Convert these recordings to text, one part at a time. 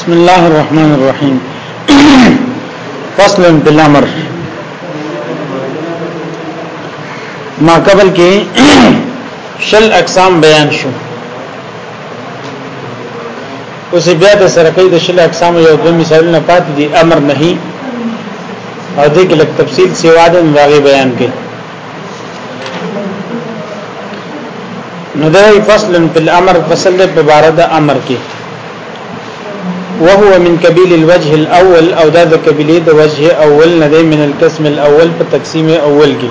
بسم الله الرحمن الرحیم فصل بالامر ما قبل کې شل اقسام بیان شو اوس بیا د سرکې د شل اقسام یو دوه مثالونه پاتې دي امر نهي او دې کې لک تفصیل سیوا د بیان کې نو دا فصل په الامر فصل د عبارت امر کې وهو من قبيل الوجه الاول او دا د قبيله د وجه اول نه دی من القسم الاول په تقسیم اول کې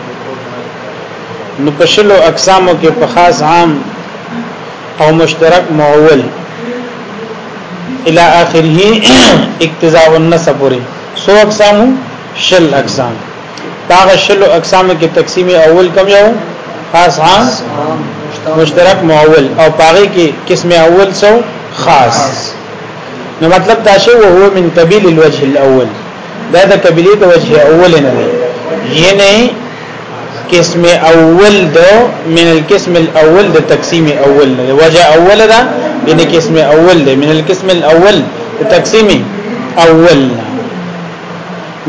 نو په شلو اقسامو کې په خاص عام او مشترک معول الى اخره اقتضاء النسب پورې سو اقسامو شل اقسام داغه شلو اقسام کې تقسیم اول کم یو خاص عام مشترک مؤول او پاره کې قسم اول سو خاص نو مطلب دا شی وو من قبیل الوجه الاول دا د قبیله د وجه اول نه دی ینه قسم اول دو من القسم الاول د تقسیم اول نه وجه اول دا ینه قسم اول دی من القسم الاول د تقسیم اول نه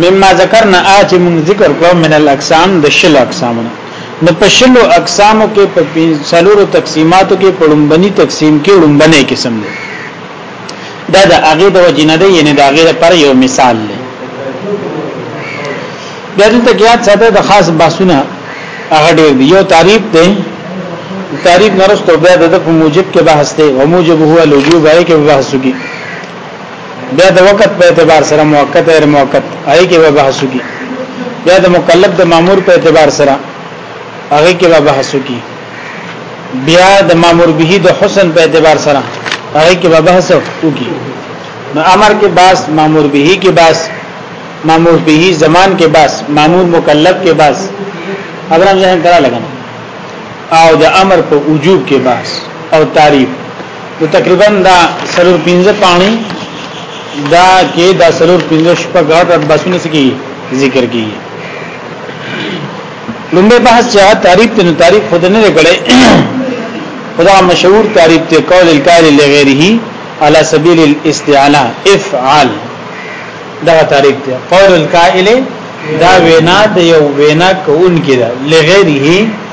مما ذکرنا اچ من ذکر کو من الاقسام د شل اقسام نو په شلو اقسامو کې په څلورو تقسیماتو کې په لومبني تقسیم کې لومبني قسم دی دا د هغه د وجنه دی یعنی د هغه پر یو مثال دی د دې ته یاد ساته د خاص باسونه هغه ډیر دی یو تعریف دی تعریف نرسته بیا د په موجب کې بحث دی او موجب هو لوجو بای کې بحث کی بیا د وخت په اعتبار سره موقت غیر موقت هغه کې به بحث وکړي بیا د مکلف د مامور په اعتبار سره هغه کې به بحث وکړي بیا د مامور به د حسن په اعتبار سره هغه کې به بحث وکړي نو امر کې باس مامور به کې باس مامور به زمان کې باس مامور مکلف کې باس ابرام ځان کرا لګنه او د امر په وجوب کې باس او تعریف نو تقریبا دا سلور پنځه پانی دا کې دا سلور پنځه شپږ غټ غټ باسونه سکی ذکر کی لومبه بحث چې تعریف ته تعریف خود نه لګړې خدا مشهور تعریف ته قول القائل لغیره على سبيل الاستعانه افعل دا تعریف ته قول القائل دا وینا د یو وینا کوونکی دا لغیره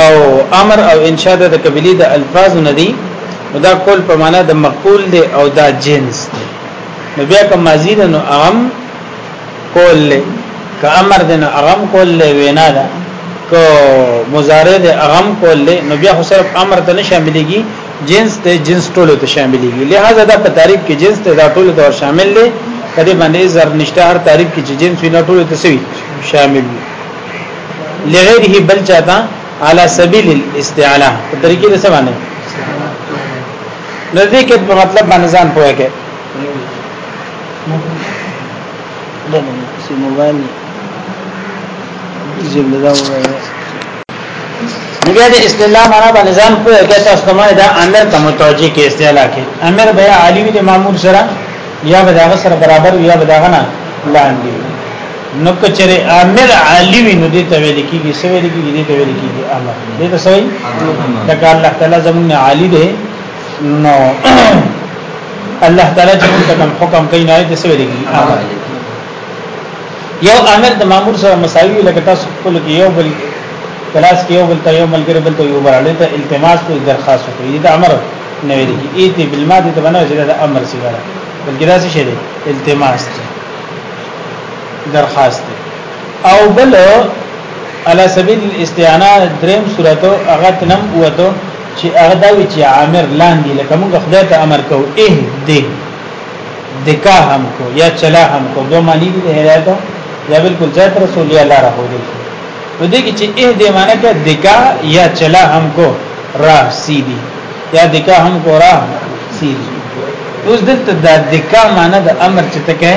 او امر او انشاء د قبيله د الفاظ نه دي دا کول په معنا د مقبول دی او دا جنس دی نو بیا کوم ماضی ده نو اغم کول له که امر ده نو اغم کول له وینا ده که مضارع ده اغم کول له نو بیا خو صرف امر ته نه شاملېږي جنس ته جنس ټولو ته شاملېږي لہذا دا په تعریف کې جنس ته دا ټولو ته شامل دی کله باندې زر نشته هر تعریف کې چې جنس وینه ټولو ته شامل وي لغیره بل چاته على سبيل الاستعانه په طریقې د سمانه نو دې کې په مطلب باندې ځان پوهه کې دا نو چې موبایل زموږ دا وایي بیا د استلام معنا باندې ځان پوهه کې تاسو کومه دا امر ته متوجي کې استعلا کې امر بیا عالي د مامور سره یا بداغه سره برابر یا بداغه نه لاندې نو کچره عامل عالی وي نو دې ته ویل کیږي څه ویل کیږي دې ته ویل کیږي امر دې ته صحیح دا الله تعالی زموږ عالی دی نو الله تعالی چې موږ کوم حکم کوي نه دې څه ویل کیږي امر یو امر د مامور سره مساوي لکه تاسو خپل کې یو بل کلاس کې یو بل ته یو ملګری بل ته یو براله ته التماس کوي درخواست کوي دا امر نه ویل کیږي ایته بالماده ته بنو چې دا امر سیګاره بلکې دا څه شی دی التماس دی درخواست دی او بل علی سبیل الاستعانه دریم صورت هغه تنم وته چې هغه دا وی چې عامر لاندې لکه موږ خدای ته امر کو اه دې دکا هم کو یا چلا هم کو دوه معنی دي هدایت یا بالکل ذات رسول الله را هو دي نو دې کې چې اه دې معنی کې دکا یا چلا هم کو راه سیدی یا دکا هم کورا سیل اوس دلته د دکا معنی د امر چې تکه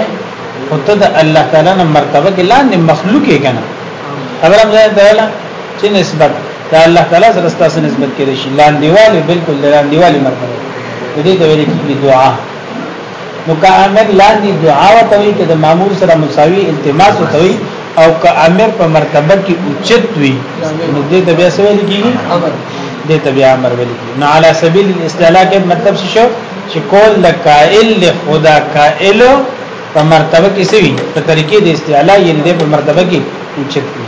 او ته د الله تعالی نه مرتبه کې لاندې مخلوق یې کنه خبره مې ده چې نسبت د الله تعالی سره ستاسو نسبت کړي شي لاندې والي بالکل لاندې والي مرتبه دې ته ویل کېږي دعا نو که امر لاندې دعا وتوي چې د مامور سره مساوي التماس وتوي او که امر په مرتبه کې اوچت وي نو دې ته بیا څه ویل کیږي امر دې ته بیا امر ویل کیږي نو علی سبیل الاستعلاء کې مطلب څه شو چې کول د قائل له خدا قائل په مرتبه کې سوي په طریقې د استعلاء یې دې په مرتبه کې اوچت وي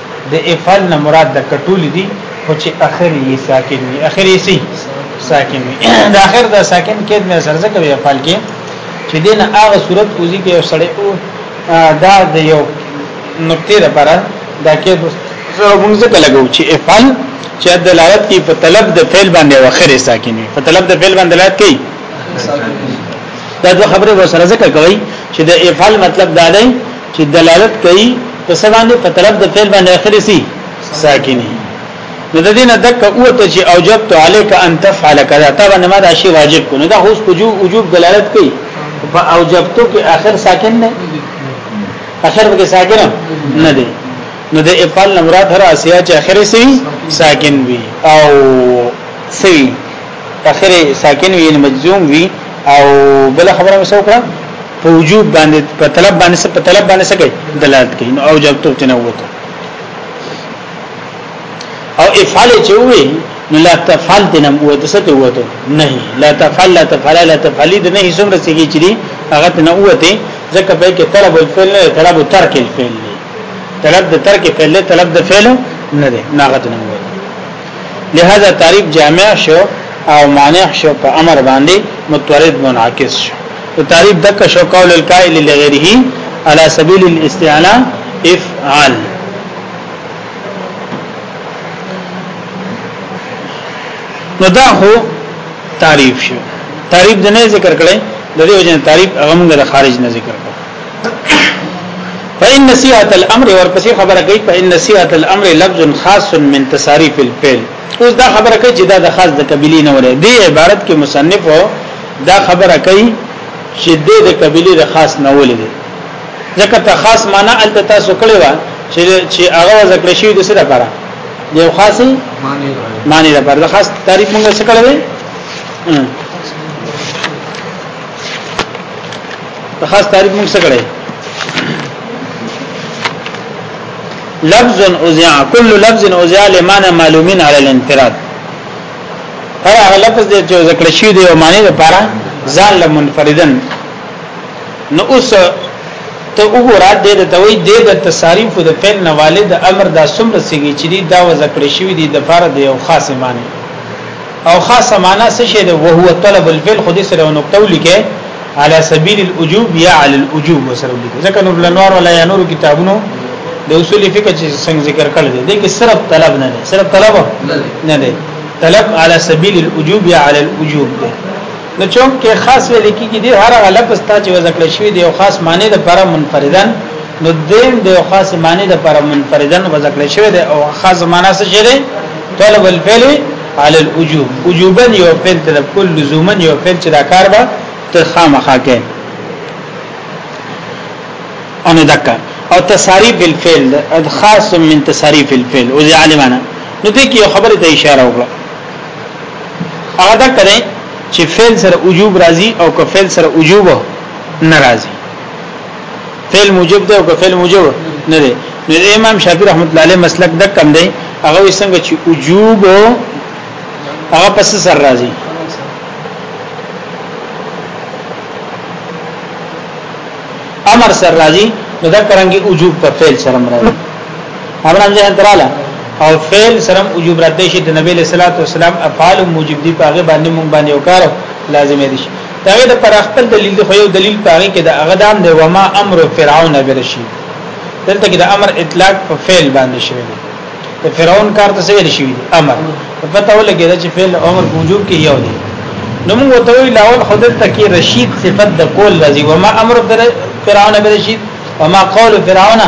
د افعل نه مراد د کټول دي خو چې اخر یې ساکن وي اخر یې سي ساکن وي د اخر د ساکن کې د سر څخه وي افعل کې چې دین هغه صورت اوزي کې یو سړی او دا د یو نقطې لپاره دا کې سره موږ څه لګو چې افعل چې دلالت کوي په طلب د فعل باندې او اخر یې ساکن وي په طلب د فعل باندې دلالت کوي دا دوه خبره وسره ذکر کوي چې د افعل مطلب دا دی چې دلالت کوي په څه باندې په طلب د فعل باندې اخر سي ساکني نو د دې نه دک او ته چې اوجبت عليك ان تفعل كذا تا باندې ما دا شی واجب کو نو دا هوس په جو وجوب دلالت کوي په اوجبتو کې اخر ساکن نه اخر به ساکن نه دی نو د افعال مراد هر اسیا چې اخر سي ساکن وي او سي اخر ساکن وي مجزوم وي او بل خبره مسوکه په وجوب باندې په طلب باندې څه په طلب باندې څه کوي دلالت کوي نو او جب توب تنوت او افعال چې وي نو لا تفعل دنم و د ست وته نه لا تفعل لا تفعل لا تفعل د نه څومره سیږي چې هغه ته نه وته ځکه په کې طلب الفعل نه طلب ترک الفعل طلب د ترک فعل طلب د فعل نه نه هغه ته نه لہذا تعریف جامع شو او مانع شو په امر باندې متورد منعکس شو نو تعریف دک شو قول القائل لغیره على سبيل الاستعانه افعل نو دا هو تعریف شو تعریف د نه ذکر کړي د دې وجه تعریف هغه موږ د خارج نه ذکر کړو فإن نصيحة الأمر ورپسې خبره کوي فإن نصيحة الأمر لفظ خاص من تصاريف الفعل اوس دا خبره کوي چې دا د خاص د قبيلې نه وره دی عبارت کې مصنف دا خبره کوي چې د قبيلې د خاص نه ولې دی ځکه ته خاص معنی ال تاسو کړی و چې چې هغه ذکر شوی د سره لپاره دی خاص معنی لپاره د خاص تعریف موږ څه کړی ته خاص تعریف موږ څه کړی لفظ اوزع كل لفظ اوزع لمعنى معلوم على الانفراد هر هغه لفظ دی چې ذکر شوی دی او معنی لپاره ځان له منفردن نو اوس ته وګوره د دې ته وی د تصاریف د فعل نه والد امر دا سم رسیږي چې دا و ذکر شوی دی د فرد یو خاص معنی او خاصه معنا څه شی ده وهو طلب الفعل خو دې سره یو نقطه ولیکه على سبيل الوجوب یا على الوجوب وسره ولیکه ځکه نور لنوار ولا یا نور کتابونو د اصول فقه چې څنګه ذکر کړل دي دغه صرف طلب نه دي صرف طلب نه دي طلب على سبيل الوجوب یا على الوجوب ده نو چون کې خاص ویل کېږي دی هر هغه لفظ ته چې ذکر شوی دی او خاص معنی د پر منفردن نو دیم د خاص معنی د پر منفردن و ذکر شوی دی او خاص معنی څه شي دی طلب الفعل على الوجوب وجوبا یو فعل طلب کول لزوما یو فعل چې دا کار به ته خامخا کې ان دکا او تصاریف الفعل خاص من تصاریف الفعل او ځعلمانه نو دې کې خبره ته اشاره وکړه هغه دا کړي چې فعل سره وجوب راځي او که فعل سره وجوب نه راځي فعل موجب ده او که فعل موجب نه ده نو امام شافعي رحمت الله علیه مسلک د کم دی هغه څنګه چې وجوب هغه پس سر راځي امر سر راځي نو دا کرانګي وجوب په فعل سره مرادي امر هم ځان دراله او فعل سره وجوب راتلی شي د نبی له صلوات و سلام افعال موجب دي پاغه باندې مونږ باندې وکړ لازم دي شي دا د پر خپل دلیل خو یو دلیل پاغه کې د اغدام دی و ما امر فرعون بل شي دلته کې د امر اطلاق په فعل باندې شوی دی د فرعون کار ته څه شي امر په پته ولګی چې فعل امر موجب کې یو دی نو موږ ته وی لاول خدای ته کې رشید صفت د کول راځي و ما امر فرعون برشید و ما قول فرعون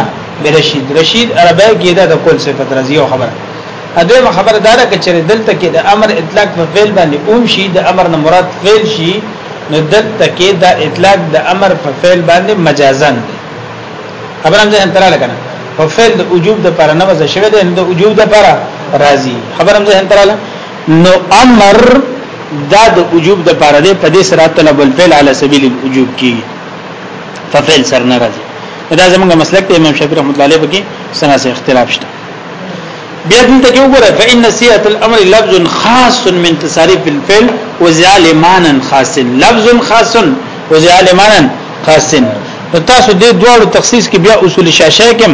برشید رشید عربی کې دا د کول صفت راځي او خبره اده خبر دار کې چې دلته کې د امر اطلاق په فعل باندې اوم شي د امر نه مراد فعل شي نو دلته کې دا اطلاق د امر په فعل باندې مجازن دی خبره هم ځان تراله کنه په فعل د وجوب د پر نه وځ شوی دی د وجوب د پر راضي خبره هم ځان تراله نو امر دا د وجوب د پر دی په دې سره طلب الفعل علی سبیل الوجوب کیږي ففعل سر نه راضي دا زمونږ مسلک ته امام شافعي رحمت الله علیه بګي سنا سره اختلاف شته بیا دلته کې وګوره فإن سیئه الامر لفظ خاص من تصارف الفعل وزعل مانا خاص لفظ خاص وزعل مانا خاص تاسو دې دوه تخصیص کې بیا اصول شاشه کې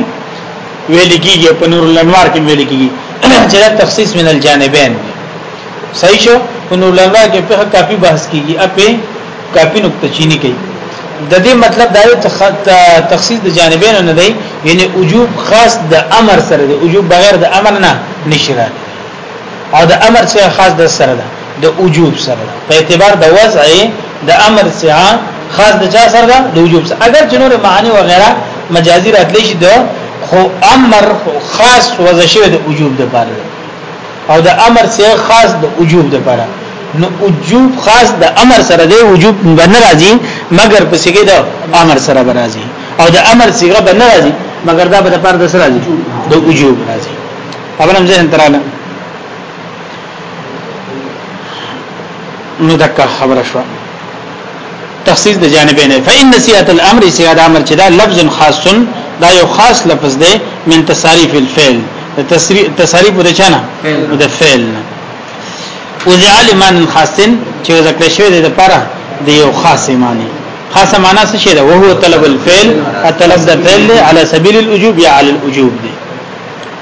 ویل کیږي په نور الانوار کې ویل کیږي چې دا تخصیص من الجانبین صحیح شو په نور الانوار کې په کافي بحث کیږي اپه کافی نقطه چینی کوي د دې مطلب دا دی تخصیص د جانبین نه دی یعنی وجوب خاص د امر سره دی وجوب بغیر د امر نه نشي راځي او د امر سره خاص د سره ده د وجوب سره ده په اعتبار د وضع د امر سره خاص د چا سره ده د وجوب سره اگر جنور معانی و غیره مجازي راتلی شي د خو امر خاص وضع شوی د وجوب د پاره او د امر سره خاص د وجوب د پاره نو وجوب خاص د امر سره دی وجوب باندې راځي مګر په سیګه د امر سره راځي او د امر سیګه باندې راځي مګر دا به د پاره د سره راځي د وجوب راځي خبر هم ځین تراله نو دکا خبره شوه تخصیص د جانبین فإن صيغه الامر صيغه د امر چې دا لفظ خاص دا یو خاص لفظ دی من تصریف الفعل تصریف د چانه د فعل وجعل من خاص چې ذکر شوی دی د پاره د یو خاص معنی خاص معنی څه شی ده او هو طلب الفعل طلب د فعل على سبيل الوجوب یا على الوجوب دی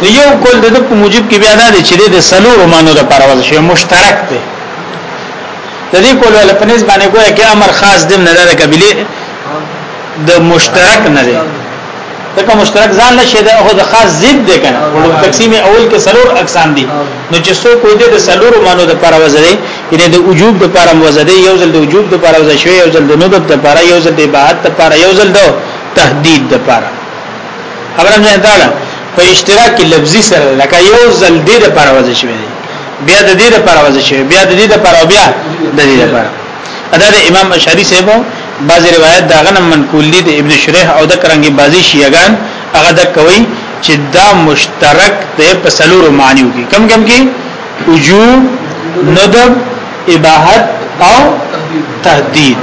نو یو کول د په موجب کې بیا دا دی چې د سلورو مانو د پر وضع شي مشترک دی د دې کول ول په نسبت باندې ګویا کې امر خاص دم نه لري قبيله د مشترک نه دی دغه مشترک ځان له شه ده د خاص ضد دی کنه ورو تقسیم اول کې سلور اقسام دي نو چې څو کو دې د سلور مانو د پر وضع دی یعنی د وجوب د پر وضع دی یو ځل د وجوب د پر وضع شوی یو ځل د ندب د پر یو ځل د بعد د پر یو ځل د تهدید د پر خبره مې ده په اشتراک کې لفظي سره لکه یو ځل دې د پر وځي شوی بیا د دې د پر وځي شوی بیا د دې د پر بیا د دې د پر ادا د امام اشعری صاحب بعضی روایت دا غنم منقول دي د ابن شریح او د کرنګي بعضی شیعاګان هغه د کوي چې دا مشترک د پسلور معنی وکي کم کم کې وجوب ندب اباحت او تهدید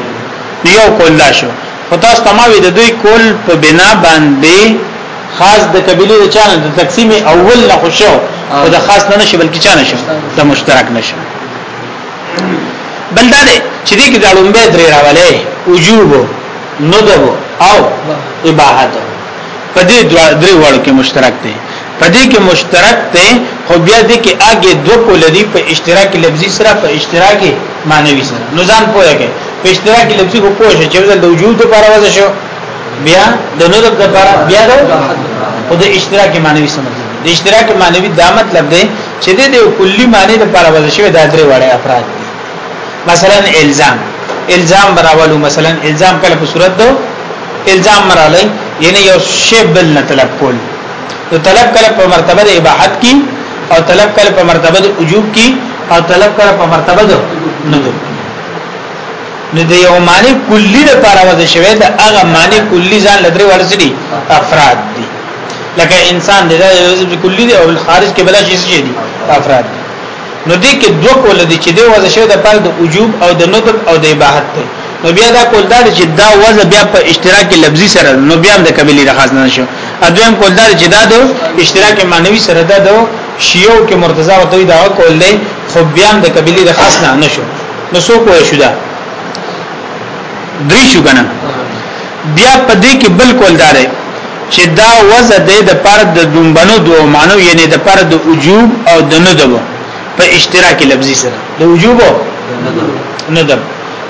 یو کول شو خو تاسو ته ما وی د دوی کول په بنا باندې خاص د قبيله د چانه د تقسیم اول نه خوشو او د خاص نه نشي بلکې چانه شي د مشترک نشي بل دا دی چې دې کې د لومبه درې راولې وجوب ندب او اباحت په دې درې وړو کې مشترک دي پدې کې مشترک ته خو بیا دې کې اګه دو کول دي په اشتراک لفظي سره په اشتراک معنوي سره نو ځان پوهیږي په اشتراک لفظي خو پوه شي چې د وجود لپاره وځ شو بیا د نور لپاره بیا د او د اشتراک معنوي سره د اشتراک معنوي دا مطلب دی چې د کلی معنی لپاره وځ شو د درې وړه افراد دي مثلا الزام الزام براولو مثلا الزام کله په صورت دو الزام مراله یعنی یو شی بل نه طلب کول نو طلب کله په مرتبه د اباحت کې او طلب کله په مرتبه د وجوب کې او طلب کله په مرتبه د ندوب نو د یو معنی کلی د پاره وځي شوی د هغه معنی کلی ځان لدري ورسړي افراد دي لکه انسان د کلی دی او خارج کې بل شي شي دي افراد دي نو دې کې دوه کول دي چې دی وځه شوی د پاره د وجوب او د ندب او د اباحت دی نو بیا دا کول دا چې دا وځه بیا په اشتراک لفظي سره نو بیا د قبلي رخص نه شو اځم کول دا چې دا د اشتراک معنوي سره دا د شیعو کې مرتضی او دوی دا کول دی خو بیا د قبلي رخص نه نشو نو سو کوی شو دا درې شو کنه بیا په دې کې بل کول دار چې دا وزه د د پر د دومبنو دوه معنی یعنی د پر د وجوب او د ندب په اشتراک لفظي سره د وجوب او ندب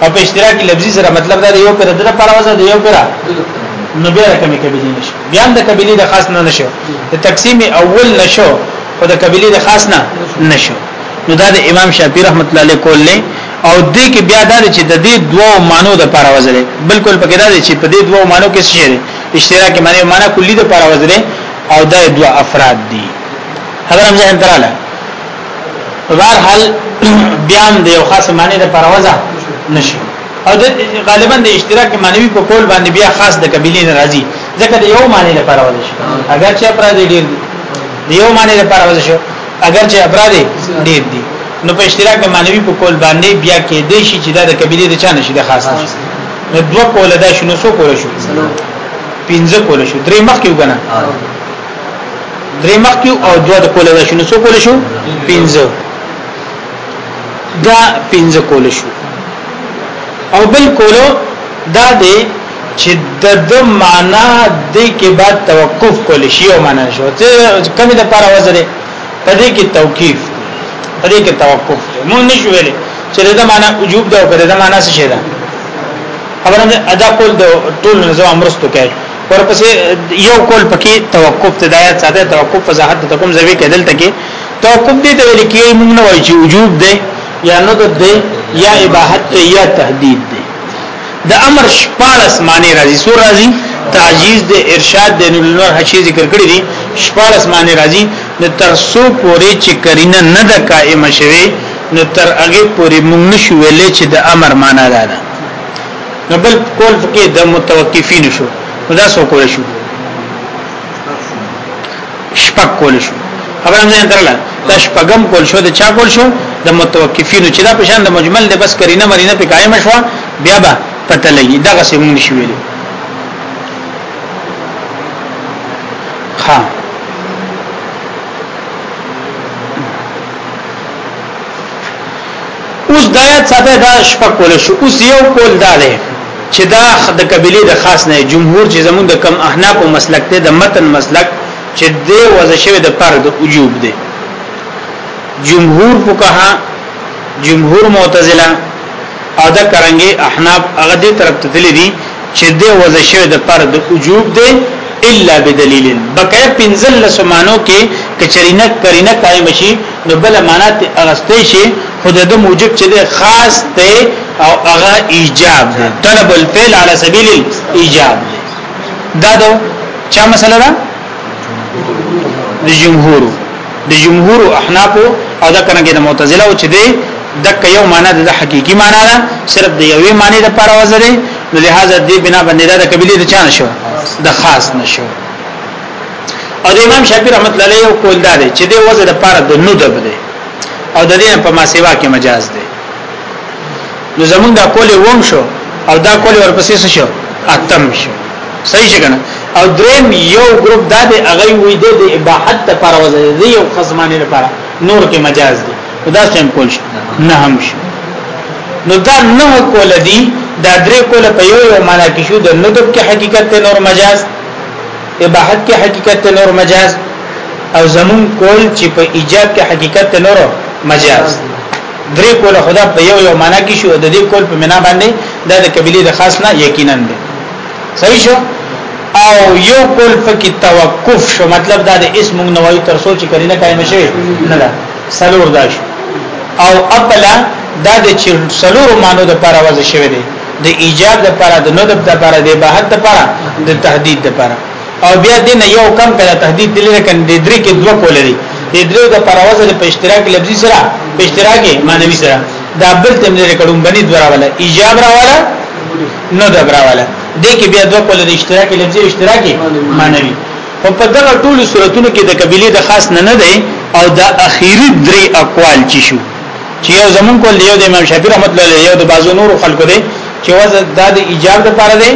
او په اشتراک لفظي سره مطلب دا یو پر د پر وزه د یو پر نو بیا کومې کبیلې نشو بیا د کبیلې د خاص نه نشو د تقسیم اول نشو او د کبیلې د خاص نه نشو نو دا د امام شافعي رحمت الله علیه کول او دې کې بیا دا چې د دې دوو مانو د پر وزره بالکل پکې دا چې په دې دوو مانو کې څه دی اشتراکي معنی معنا کلی د پر وزره او دا دوه افراد دي خبر هم ځین تراله بهر حال بیا هم د یو خاص معنی د پر وزره نشي او غالبا د اشتراک معنوي په کول باندې بیا خاص د قبيله ناراضي ځکه د یو معنی لپاره وځي اگر چې پر دې ډیر دی یو معنی لپاره وځي اگر چې افراد ډیر دي نو په اشتراک د مانوي په کول باندې بیا کې د شي چې دا د کبیره د چا نشي د خاص نشي نو دوه کول دا شنو سو کول شو پنځه کول شو درې مخ کې وګنه درې مخ کې او دوه د کول دا شنو سو کول شو پنځه دا پنځه کول شو او بل کولو دا دی چې د د معنا د کې بعد توقف کول شي او معنا شو چې کمی د پر وزر په دې کې توقیف په دې کې توقف مو نشو ویل چې د معنا وجوب دا او د معنا څه شي دا خبره ده ادا کول د ټول نظام امرستو کوي ورپسې یو کول پکې توقف ته دایات ساده توقف فزاحت ته کوم ځوی کې دلته کې توقف دې ته ویل کېږي موږ نه وایو چې وجوب ده یا ندب ده یا اباحت یا تهدید د امر شپارس معنی راځي سور راځي تعجیز د ارشاد د نور حشی ذکر کړی دي شپارس معنی راځي نو تر سو پورې چې کرینه نه د قائم شوه نو تر هغه پورې مونږ نشو ویلې چې د امر معنی ده نو بل کول فقې د متوقفین شو نو دا سو کول شو شپږ کول شو خبره نه درله دا شپږم کول شو د چا کول شو د متوقفینو چې دا پشان د مجمل د بس کرینه مرینه په قائم شو بیا به پته لګي دا غسه مونږ شو ویلو ها اوس د آیات ساده دا شپه کول شو اوس یو کول دا دی چې دا د قبيله د خاص نه جمهور چې زمون د کم احناف او مسلک ته د متن مسلک چې د وځ شوی د پر د وجوب دی جمهور فقها جمهور معتزله او د کرنګي احناف هغه دې طرف ته تللی دي چې د وځ شوی د پر د وجوب دی الا بدلیل بقای پنزل لسمانو کې کچرینه کرینه قائم شي نو بل معنا ته اغستې شي خدای د موجب چې ده خاص ته او هغه ایجاب ده طلب الفعل على سبيل الايجاب دا دو چا مسله ده د جمهور د جمهور احناف او دا کنه کې د معتزله او چې ده د یو معنا د حقيقي معنا ده صرف د یوې معنی د پر وزره نو لہذا دې بنا باندې دا د قبيله د چا نشو د خاص نشو او د امام شافعي رحمت الله علیه کول دا دی چې د وزن لپاره د ندب دی او د دې په ما سیوا کې مجاز دی نو زمونږ دا کول ووم شو او دا کول ورپسې شو اتم شو صحیح څنګه او دریم یو ګروپ دا دی هغه وی دی د اباحت لپاره وزن دی یو خزمانه لپاره نور کې مجاز دی دا څنګه کول شو نه هم شو نو دا نه کول دی دا درې کول په یو یو معنا کې شو د ندب کې حقیقت نور مجاز اباحت کې حقیقت ته نور مجاز او زمون کول چې په ایجاب کې حقیقت ته نور مجاز درې کول خدا په یو یو معنا کې شو د دې کول په معنا باندې دا د قبيله د خاص نه یقینا دی صحیح شو او یو کول پکې توقف شو مطلب دا د اسم نوای تر سوچ کړي نه قائم شي نه دا سلور دا شو او اپلا دا د سلور مانو د پاره وځي شوی دی د ایجاب د لپاره د ندب د لپاره د بهت د لپاره د تهدید د لپاره او بیا دین یو کم کړه تهدید دې لکه د درې کې دوه کول دي د درې د لپاره وزن په اشتراک لفظي سره په اشتراک معنوي سره دا بل تم لري کډون بني دوه راواله ایجاب راواله ندب راواله دې کې بیا دوه کول د اشتراک لفظي اشتراک معنوي خو په دغه ټولو صورتونو کې د قبيله د خاص نه نه دی او د اخیری درې اقوال چی شو چې یو زمون کول دی یو د امام شافعي رحمت الله علیه یو د بازو نور خلکو دی چې وزه د د ایجاب د پاره دی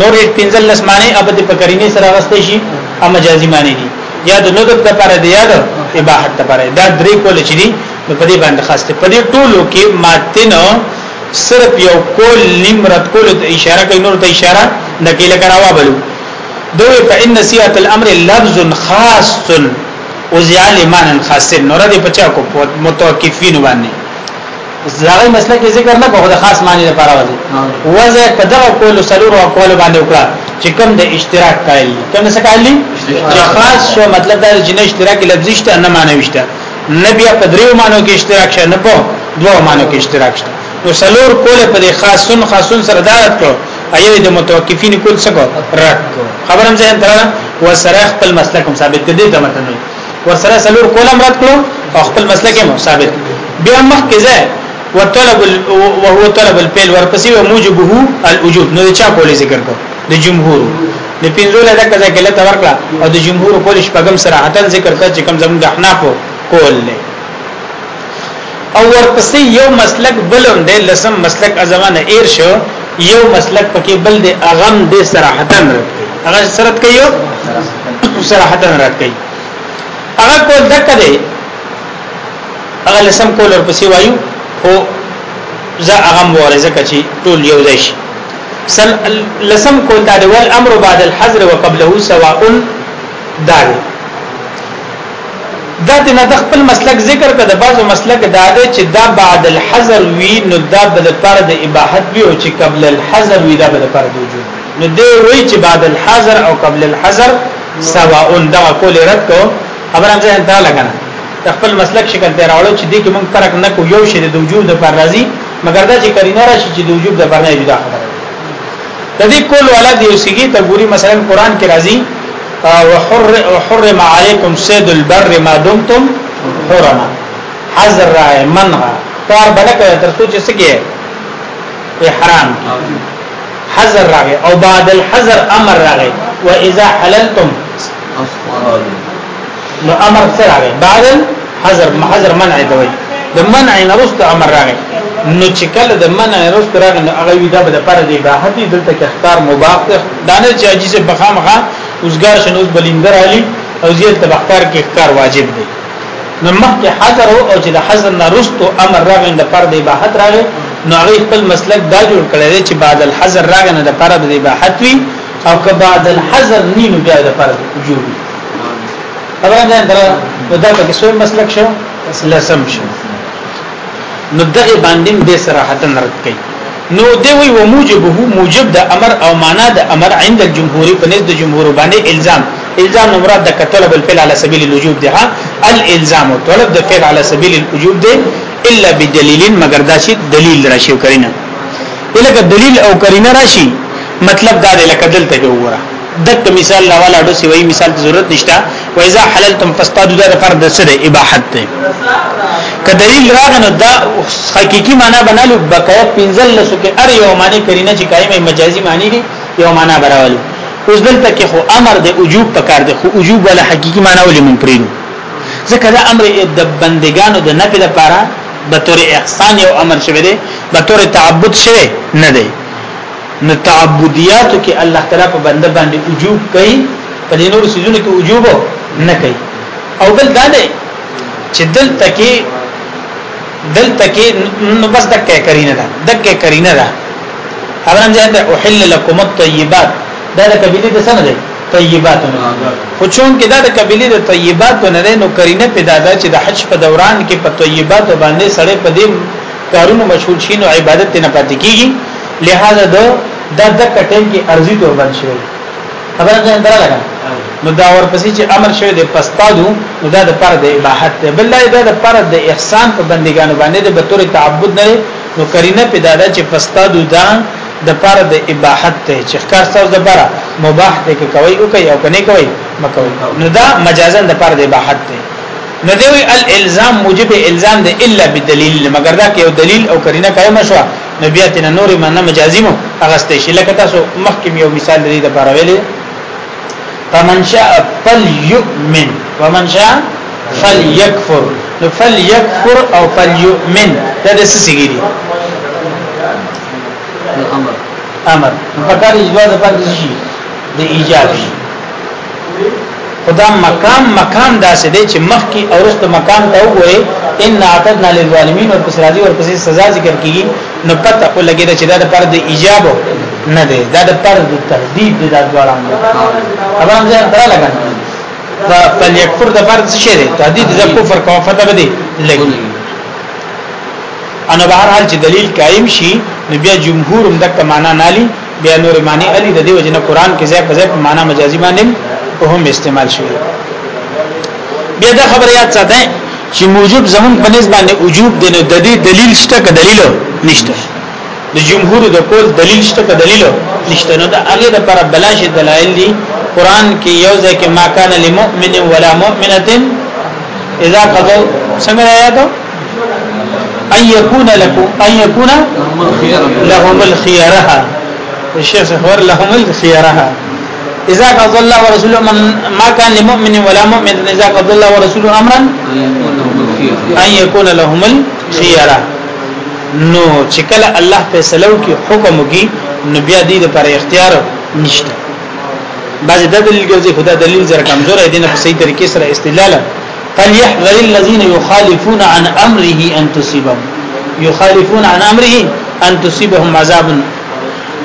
نور یې پنځل لس معنی ابد پکرینه سره غستې شي او مجازي معنی دي یا د ندب د پاره دی یا د اباحت د پاره دا درې کول چې دي په دې باندې خاص ته په دې ټولو کې ماتنه صرف یو کول نیم رد کول ته اشاره کوي نور ته اشاره نکیله کراوه بلو دوی فإن سیات الامر لفظ خاص او زیال ایمان خاصین نور دې بچا کو متوقفین باندې زغی مسله کې ذکر نه کوو د خاص معنی لپاره وځي وځه په دغه کول سلور او کول باندې وکړه چې کوم د اشتراک قائل کوم څه قائل دي چې خاص شو مطلب دا چې نه اشتراک لفظي شته نه معنی وشته نه بیا په دریو معنی کې اشتراک شته نه په دوه معنی کې اشتراک شته نو سلور کول په خاصن خاصن سره دارت کړو ایو د متوقفین کول څه کو رد کو خبرم ځین تر وسره خپل مسلک هم ثابت کړي د متن ورسره سلور کولم رد کړو او خپل مسلک هم ثابت بیا مخ کې ځای وطلب وهو طلب الفعل ورپسې موجبه الوجوب نو چا کولې ذکر کو د جمهور د پینځو له دغه ځای کې لته ورکړه او د جمهور کول شپږم سره حتن ذکر کړ چې کم زموږ د احناف کول نه او ورپسې یو مسلک بلوم دی لسم مسلک ازمانه ایر شو یو مسلک پکې بل دی اغم دی صراحتن رد کوي هغه سرت کوي صراحتن رد کوي هغه کول دک دی هغه لسم کول ورپسې وایو خو زه اغم وره زکه چې ټول یو ځای شي سل لسم کول دا دی ول امر بعد الحظر وقبله سواء دار دا د نه د خپل مسلک ذکر کړه د بعضو مسلک دا دی چې دا بعد الحذر وی نو دا به د پر د اباحت وی او چې قبل الحذر وی دا به د پر د وجود نو دی وی چې بعد الحذر او قبل الحذر سواء دا کول رد کو خبر هم ځه ته لګنه خپل مسلک شکل ته راوړو چې دې کې موږ فرق نه کو یو شی د وجود پر راضي مګر دا چې کرینه راشي چې د وجود د پر نه جدا خبره د دې کول ولا دی اوسېږي ته ګوري مثلا قران کې راځي وحرم عليكم صيد البر ما دمتم حرما حذر راي منع کار بنه کوي تر څو چې سګي احرام حذر راغی او بعد الحذر امر راغی واذا حللتم نو امر سره راغی بعد حذر حذر منع دی وای د منع نه رست امر راغی نو چې کله د منع رست راغی نو هغه وی دا به د پر دی اباحت دلته کې اختیار مباح ده دانه چې عجیز په خامخه اوسګار شنو اوس بلیندر علی او زیر تبختار کې اختیار واجب دی نو مخکې حذر او چې د حذر نه رست امر راغی د پر دی اباحت راغی نو هغه خپل مسلک دا جوړ کړی چې بعد الحذر راغی نه د پر دی اباحت وی او که بعد الحذر نینو بیا د پر وجوب خبره ده دا نو دا پکې سوې مسلک شو لسم شو نو دغه باندې به صراحت رد کړي نو دی وی وموجبه موجب د امر او معنا د امر عند الجمهور په نزد جمهور باندې الزام الزام مراد د طلب الفعل على سبيل الوجوب ده الالزام طلب د فعل على سبيل الوجوب ده الا بدلیل مگر دا شی دلیل راشي کرینه الکه دلیل او کرینه راشي مطلب دا دی لکه دلته وګوره دک مثال لا والا دو سی وای مثال ته ضرورت نشته و اذا حللتم فاصطادو دا پر د سره اباحت ده که دلیل راغنو دا حقيقي معنا بنالو بقایا پنزل لسو کې ار یو معنی کرینه چې قائمه مجازي معنی دي یو معنا براولو اوس دلته کې خو امر د وجوب پکار دی خو وجوب ولا حقيقي معنا ولې مونږ پریدو ځکه دا امر د بندگانو د نفل لپاره به تور احسان یو امر شوی دی به تور تعبد شوی نه دی نو تعبدیاتو کې الله تعالی په بنده باندې وجوب کوي په دې نور سيزونو کې وجوب نه کوي او بل دا دی چې دلته کې دلته کې نو بس دکې کرینه ده دکې کرینه ده حرام ځای ته احل لكم الطيبات دا د قبيله د سند دی طيبات خو چون کې دا د قبيله د طيبات نه ده نو کرینه پیدا ده چې د حج په دوران کې په طيبات باندې سړې په دې کارونو مشغول شي نو عبادت نه پاتې کیږي لہذا د د دک ټیم کې ارزي تور بند شوی خبره ده اندره لګا نو دا ورپسې چې امر شوی د پستادو نو دا د پر د اباحت ده بل دا د پر د احسان په بندګانو باندې د بتور تعبد نه نو کرینه په دادا چې پستادو دا د پر د اباحت ته چې ښکار تاسو د پر مباح ته کوي او کوي او کني کوي مکوي نو دا مجازن د پر د اباحت ته نو دوی الالزام موجب الزام ده الا بدلیل مگر دا کې یو دلیل او کرینه قائم شوه نو بیا تن نور معنا مجازي مو هغه ستې شي لکه تاسو مخکې یو مثال لري د بار ویلې فمن شاء فليؤمن ومن شاء فليكفر نو فليكفر او فليؤمن دا د څه سګي دي امر امر فقال اجازه پاتې شي د ایجاب شي خدا مقام مقام داسې دی چې مخکې او رست مقام ته وګوري ان اعتدنا للظالمین او پسراځي او پسې سزا ذکر کیږي نو پته او لګي چې دا د پر د ایجاب نه دی دا د پر د تهدید دی دا ډول نه خبره هم ځان تر لګا دا بل یک پر د پر څه شي دی تهدید د کفر کوم فتح به دی لګي انا بهر حال چې دلیل قائم شي نو بیا جمهور هم د کمانا نالي بیا نور معنی علی د دې وجنه قران کې ځای په ځای په معنا مجازي باندې هم استعمال شوی بیا دا خبره یاد ساته چې موجب زمون په نسبت باندې وجوب دی نو د دې دلیل شته که دلیل نشته د جمهور د قول دلیل شته که دلیل نشته نو دا هغه د پر بلاش دلایل دي قران کې یو ځای کې ما کان للمؤمن ولا مؤمنه اذا قضوا څنګه آیاتو ان يكون لكم ان يكون لهم الخيره الشيخ خبر لهم الخيره اذا قضى الله ورسوله من ما كان لمؤمن ولا مؤمن اذا قضى الله ورسوله امرا ان يكون لهم الخيره نو چې کله الله فیصله وکي حکم وکي نو بیا دې لپاره اختیار نشته بعضی دا دلیل ګرځي خدا دلیل زره کمزور دی نه په صحیح طریقې سره استدلال فليحذر الذين يخالفون عن امره ان تصيبهم يخالفون عن امره ان تصيبهم عذاب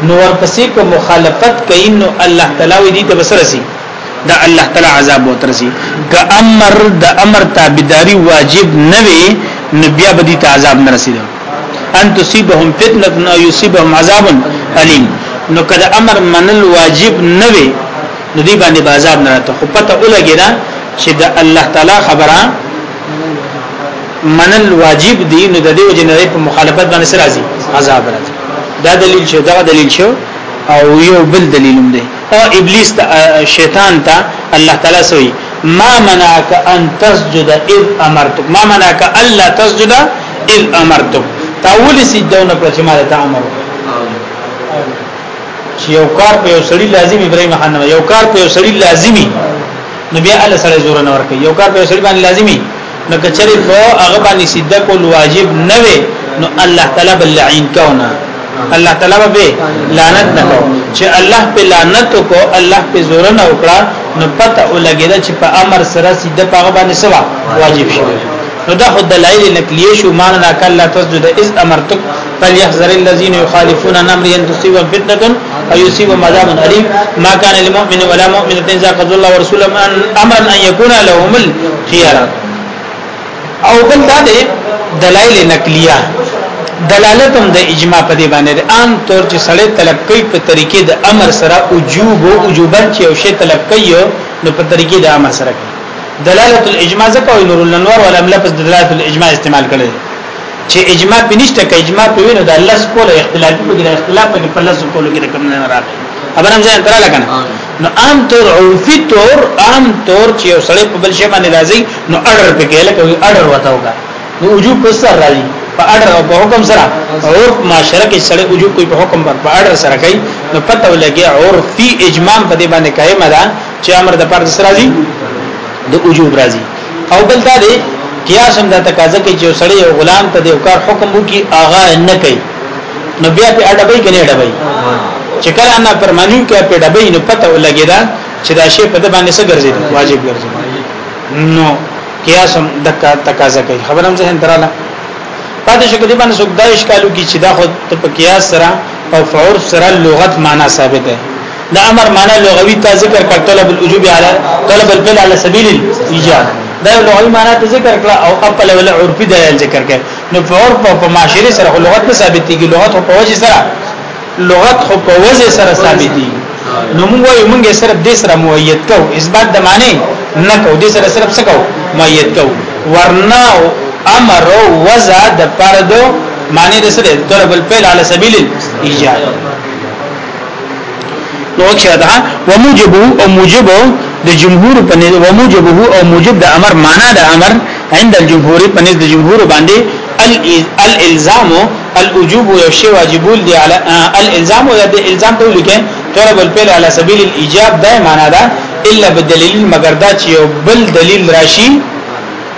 نور پسې کو مخالفت کین نو الله تعالی دې ته بسرسي دا الله تعالی عذاب وترسي که امر د امر تابعداري واجب نه وي نبي به دې ته عذاب نه رسیدل ان تصيبهم فتنه او يصيبهم عذاب اليم نو کله امر منل واجب نه وي نو دی باندې عذاب نه راته خو پته ولګی دا چې د الله تعالی خبره منل واجب دي نو د دې وجه نه په مخالفت باندې سره راځي عذاب راځي دا دلیل شو دا دلیل شو او یو بل دلیل هم دی او ابلیس ته شیطان ته الله تعالی سوی ما منعك ان تسجد اذ امرتك ما منعك الا تسجد اذ امرتك تاول سجدونه پر چې ما ته امر چې یو کار په یو سړی لازمي ابراهيم خان یو کار په یو سړی لازمي نو بیا ال سره زور نه ورکي یو کار په سړي باندې لازمي نو کچره په هغه باندې سیده کول واجب نه وي نو الله تعالی بل لعین کونه الله تعالی به لعنت نه کو چې الله په لعنت کو الله په زور نه وکړه نو پته ولګیدا چې په امر سره سیده په هغه باندې سوا واجب شوی نو دا خود دلایل نقلیه شو مان لا کله تسجد اذ امرتک فليحذر الذين يخالفون عن امره ان تصيبهم فتنه او يصيبهم عذاب اليم ما كان لمؤمن ولا مؤمنه اذا قضى الله ورسوله امرا ان يكون لهم الخيار او بل دا دی دلایل نقلیه دلالت هم د اجماع په دی باندې عام طور چې سړی طلب کوي په طریقې د امر سره وجوب او وجوبن چې او شی طلب کوي نو په طریقې د امر سره دلالت الاجماع ځکه نور الانوار ولم لفظ دلالت الاجماع استعمال کړي چې اجماع په نشته کې اجماع په وینو د الله سکول اختلاف په کې اختلاف په کې په الله سکول کې کوم نه راغلی خبر هم ځان تر لګنه نو عام طور عرفي طور عام طور چې یو سړی په بل شی باندې راځي نو اډر په کې لکه اډر وتا وکړه نو وجوب پر سر راځي په اډر او په حکم سره عرف معاشره کې سړی وجوب کوي په حکم پر په اډر سره کوي نو پته ولګي عرفي اجماع په دې باندې قائم ده چې امر د پر سر راځي د وجوب راځي او بل دا دی قیاس هم دا تقاضا کوي چې سړی او غلام ته د یو کار حکم وکي آغا نه کوي نو بیا په اډبای کې نه اډبای چې کله انا پرمانی کې په اډبای نه پته ولګی دا چې دا شی په د باندې څه ګرځي واجب ګرځي نو قیاس هم د تقاضا کوي خبرم ذهن دراله پاتې شو کدی باندې څوک دا اشکالو کې چې دا خو په قیاس سره او فور سره لغت معنا ثابت ده د امر معنی لغوي ته ذکر کړ طلب الوجوب علی طلب الفعل علی سبیل الايجاب دا لغوي معنی ته ذکر کړ او خپل ول عرفي د ذکر کړ نو په عرف او په معاشري سره لغت نه ثابتيږي لغت په وجه سره لغت خو په وجه سره ثابتيږي نو موږ یو موږ صرف د سره مؤید کو اثبات د معنی نه کو د سره صرف څه کو مؤید کو ورنا امر وزاد پردو معنی د سره طلب الفعل علی سبیل الايجاب نو چردا وموجبه او موجب د جمهور په نزد وموجبه او موجب د امر معنا د امر عند الجمهور په نزد جمهور باندې الالزام الوجوب یو شی واجبول دی علی الالزام او د الزام ته لیکه طلب الفعل على سبيل الايجاب دا معنا ده الا بالدليل مگر دا چې یو بل دلیل راشي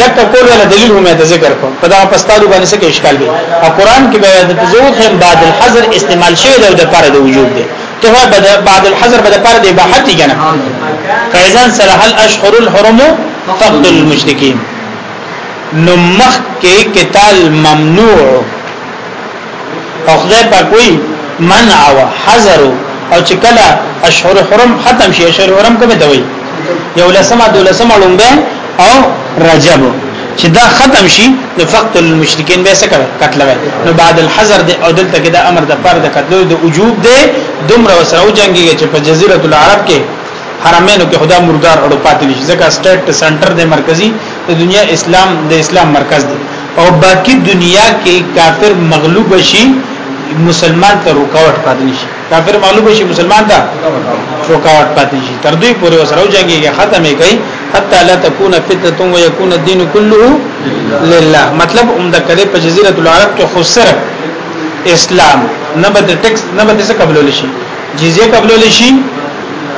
دک کول ولا دلیل هم ته ذکر کو په دا پستالو باندې څه اشکال دی او قران کې بیا د تزوج هم بعد الحظر استعمال شوی دی د لپاره د وجوب دی ته بعد الحظر به د لپاره د اباحت دی کنه فاذا صلاح الاشهر الحرم فقد المشرکین نو مخ کې قتال ممنوع او خدای پاک وی منع او حذر او چې کله اشهر حرم ختم شي اشهر حرم کومه ته وي یو لسمه دو لسمه لومبه او رجب چې دا ختم شي نو فقط المشرکین به څه کوي قتل وي نو بعد الحذر دی او دلته کې دا امر د پر د قتل د وجوب دی دومره وسره او جنگي چې په جزیره العرب کې حرمینو کې خدا مردار اړو پاتې نشي ځکه سټیټ سنټر دی مرکزی د دنیا اسلام د اسلام مرکز دی او باقی دنیا کې کافر مغلوب شي مسلمان ته رکاوټ پاتې شي کافر مغلوب شي مسلمان ته رکاوټ پاتې شي تر دوی پورې وسره جنگي ختمه کوي حتا لا تكون فتنه ويكون الدين كله لله مطلب عمده کړي په جزيره العرب کې خو صرف اسلام نه به ټیکس نه به څه قبول شي جزيه قبول شي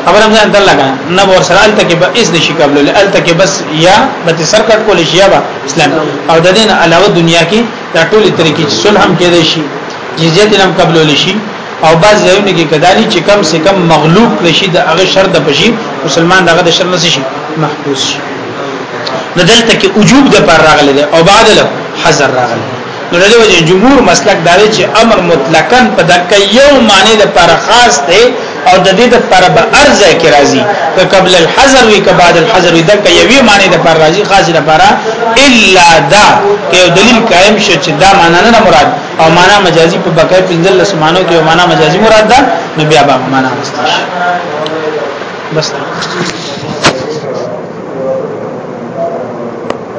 خبر هم ځان ته لګا نه ور سره الته کې به اس نشي قبول الته کې بس یا به سر کټ کول شي یا اسلام او د دین علاوه دنیا کې دا ټول طریقې صلح هم کېدای شي جزیه هم قبول شي او بعض ځایونه کې کدالي چې کم سه کم مغلوب نشي د هغه شر د پشي مسلمان دغه د شر نه شي محفوظ شي نو دلته کې وجوب د پر راغله او بعد له حذر راغله نو له وجه جمهور مسلک دا دی چې امر مطلقاً په دکې یو معنی د پر خاص دی او د دې د پر به ارزه کې راځي که قبل الحذر وی که بعد الحذر وی دکې یوې معنی د پر راځي خاص د پر الا دا که دلیل قائم شي چې دا معنی نه مراد او معنی مجازي په بقای پنځل لسمانو کې او معنی مجازي مراد ده نو بیا به معنی مستش بس